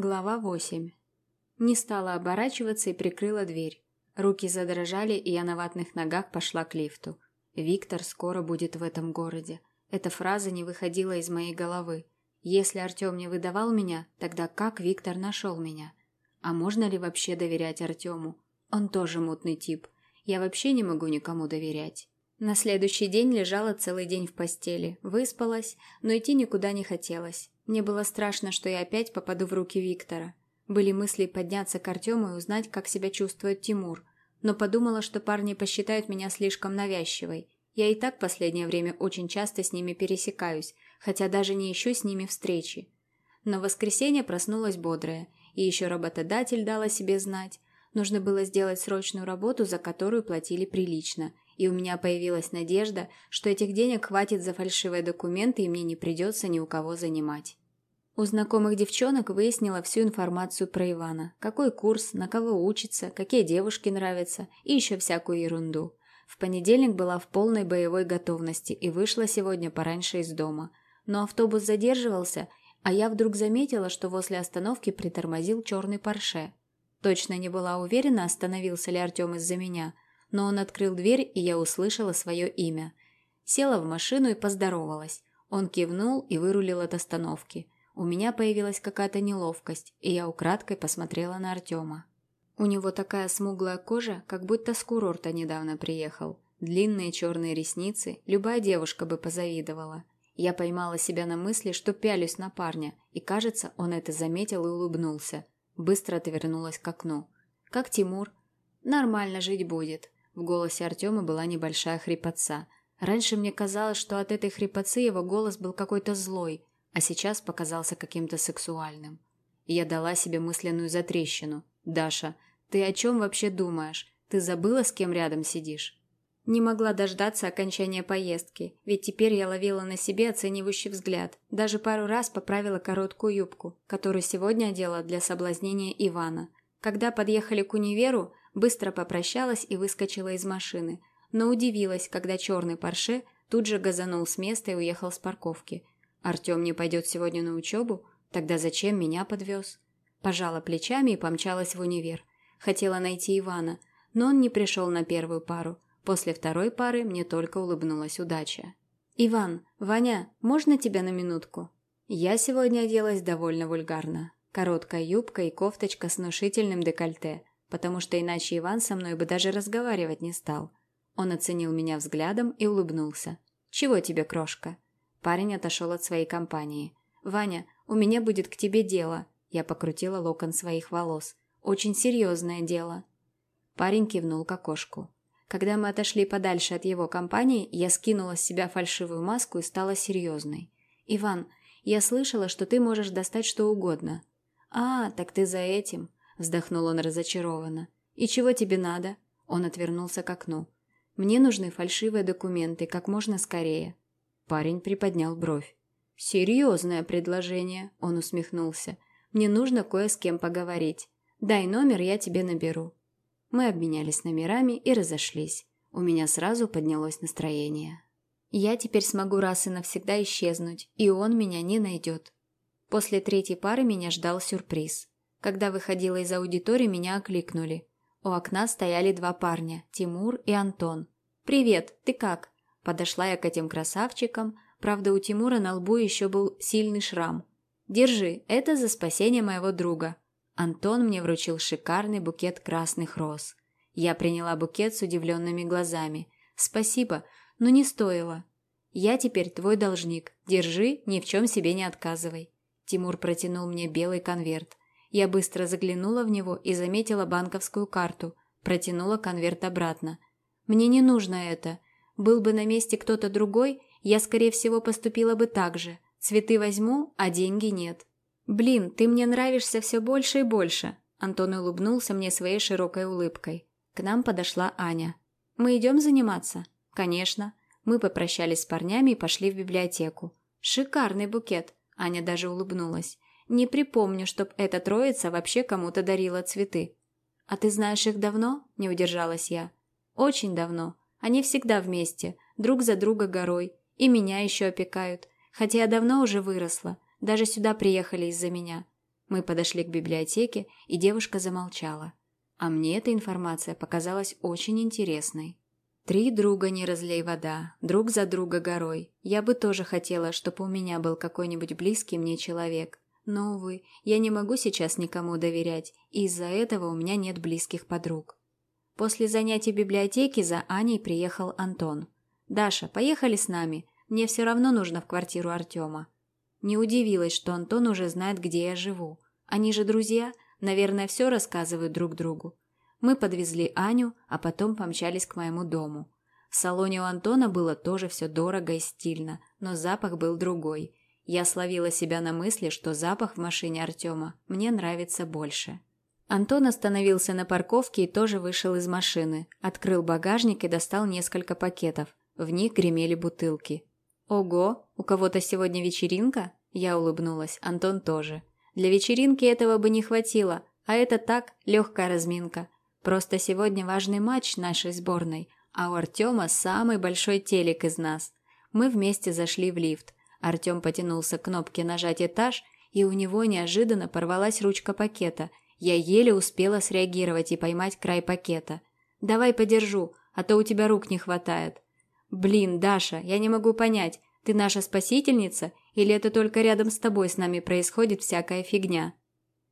Глава 8. Не стала оборачиваться и прикрыла дверь. Руки задрожали, и я на ватных ногах пошла к лифту. «Виктор скоро будет в этом городе». Эта фраза не выходила из моей головы. Если Артем не выдавал меня, тогда как Виктор нашел меня? А можно ли вообще доверять Артему? Он тоже мутный тип. Я вообще не могу никому доверять. На следующий день лежала целый день в постели, выспалась, но идти никуда не хотелось. Мне было страшно, что я опять попаду в руки Виктора. Были мысли подняться к Артему и узнать, как себя чувствует Тимур. Но подумала, что парни посчитают меня слишком навязчивой. Я и так последнее время очень часто с ними пересекаюсь, хотя даже не ищу с ними встречи. Но воскресенье проснулась бодрая, и еще работодатель дал о себе знать. Нужно было сделать срочную работу, за которую платили прилично, и у меня появилась надежда, что этих денег хватит за фальшивые документы и мне не придется ни у кого занимать. У знакомых девчонок выяснила всю информацию про Ивана. Какой курс, на кого учится, какие девушки нравятся и еще всякую ерунду. В понедельник была в полной боевой готовности и вышла сегодня пораньше из дома. Но автобус задерживался, а я вдруг заметила, что возле остановки притормозил черный Порше. Точно не была уверена, остановился ли Артем из-за меня, но он открыл дверь, и я услышала свое имя. Села в машину и поздоровалась. Он кивнул и вырулил от остановки – у меня появилась какая-то неловкость, и я украдкой посмотрела на Артема. У него такая смуглая кожа, как будто с курорта недавно приехал. Длинные черные ресницы, любая девушка бы позавидовала. Я поймала себя на мысли, что пялюсь на парня, и, кажется, он это заметил и улыбнулся. Быстро отвернулась к окну. «Как Тимур?» «Нормально жить будет». В голосе Артема была небольшая хрипотца. Раньше мне казалось, что от этой хрипотцы его голос был какой-то злой, а сейчас показался каким-то сексуальным. я дала себе мысленную затрещину. «Даша, ты о чем вообще думаешь? Ты забыла, с кем рядом сидишь?» Не могла дождаться окончания поездки, ведь теперь я ловила на себе оценивающий взгляд. Даже пару раз поправила короткую юбку, которую сегодня одела для соблазнения Ивана. Когда подъехали к универу, быстро попрощалась и выскочила из машины, но удивилась, когда черный Порше тут же газанул с места и уехал с парковки – Артем не пойдет сегодня на учебу? Тогда зачем меня подвез? Пожала плечами и помчалась в универ. Хотела найти Ивана, но он не пришел на первую пару. После второй пары мне только улыбнулась удача. «Иван, Ваня, можно тебя на минутку?» Я сегодня оделась довольно вульгарно. Короткая юбка и кофточка с внушительным декольте, потому что иначе Иван со мной бы даже разговаривать не стал. Он оценил меня взглядом и улыбнулся. «Чего тебе, крошка?» Парень отошел от своей компании. «Ваня, у меня будет к тебе дело». Я покрутила локон своих волос. «Очень серьезное дело». Парень кивнул к окошку. Когда мы отошли подальше от его компании, я скинула с себя фальшивую маску и стала серьезной. «Иван, я слышала, что ты можешь достать что угодно». «А, так ты за этим», – вздохнул он разочарованно. «И чего тебе надо?» Он отвернулся к окну. «Мне нужны фальшивые документы как можно скорее. Парень приподнял бровь. «Серьезное предложение», – он усмехнулся. «Мне нужно кое с кем поговорить. Дай номер, я тебе наберу». Мы обменялись номерами и разошлись. У меня сразу поднялось настроение. Я теперь смогу раз и навсегда исчезнуть, и он меня не найдет. После третьей пары меня ждал сюрприз. Когда выходила из аудитории, меня окликнули. У окна стояли два парня, Тимур и Антон. «Привет, ты как?» Подошла я к этим красавчикам, правда у Тимура на лбу еще был сильный шрам. «Держи, это за спасение моего друга». Антон мне вручил шикарный букет красных роз. Я приняла букет с удивленными глазами. «Спасибо, но не стоило». «Я теперь твой должник. Держи, ни в чем себе не отказывай». Тимур протянул мне белый конверт. Я быстро заглянула в него и заметила банковскую карту. Протянула конверт обратно. «Мне не нужно это. Был бы на месте кто-то другой, я, скорее всего, поступила бы так же. Цветы возьму, а деньги нет. «Блин, ты мне нравишься все больше и больше», Антон улыбнулся мне своей широкой улыбкой. К нам подошла Аня. «Мы идем заниматься?» «Конечно». Мы попрощались с парнями и пошли в библиотеку. «Шикарный букет», Аня даже улыбнулась. «Не припомню, чтоб эта троица вообще кому-то дарила цветы». «А ты знаешь их давно?» – не удержалась я. «Очень давно. Они всегда вместе, друг за друга горой. И меня еще опекают. Хотя я давно уже выросла. Даже сюда приехали из-за меня. Мы подошли к библиотеке, и девушка замолчала. А мне эта информация показалась очень интересной. Три друга не разлей вода, друг за друга горой. Я бы тоже хотела, чтобы у меня был какой-нибудь близкий мне человек. Но, увы, я не могу сейчас никому доверять, и из-за этого у меня нет близких подруг. После занятий библиотеки за Аней приехал Антон. «Даша, поехали с нами. Мне все равно нужно в квартиру Артема». Не удивилась, что Антон уже знает, где я живу. Они же друзья, наверное, все рассказывают друг другу. Мы подвезли Аню, а потом помчались к моему дому. В салоне у Антона было тоже все дорого и стильно, но запах был другой. Я словила себя на мысли, что запах в машине Артема мне нравится больше. Антон остановился на парковке и тоже вышел из машины, открыл багажник и достал несколько пакетов. В них гремели бутылки. «Ого, у кого-то сегодня вечеринка?» Я улыбнулась, Антон тоже. «Для вечеринки этого бы не хватило, а это так, легкая разминка. Просто сегодня важный матч нашей сборной, а у Артема самый большой телек из нас. Мы вместе зашли в лифт. Артем потянулся к кнопке «Нажать этаж», и у него неожиданно порвалась ручка пакета – я еле успела среагировать и поймать край пакета. «Давай подержу, а то у тебя рук не хватает». «Блин, Даша, я не могу понять, ты наша спасительница или это только рядом с тобой с нами происходит всякая фигня?»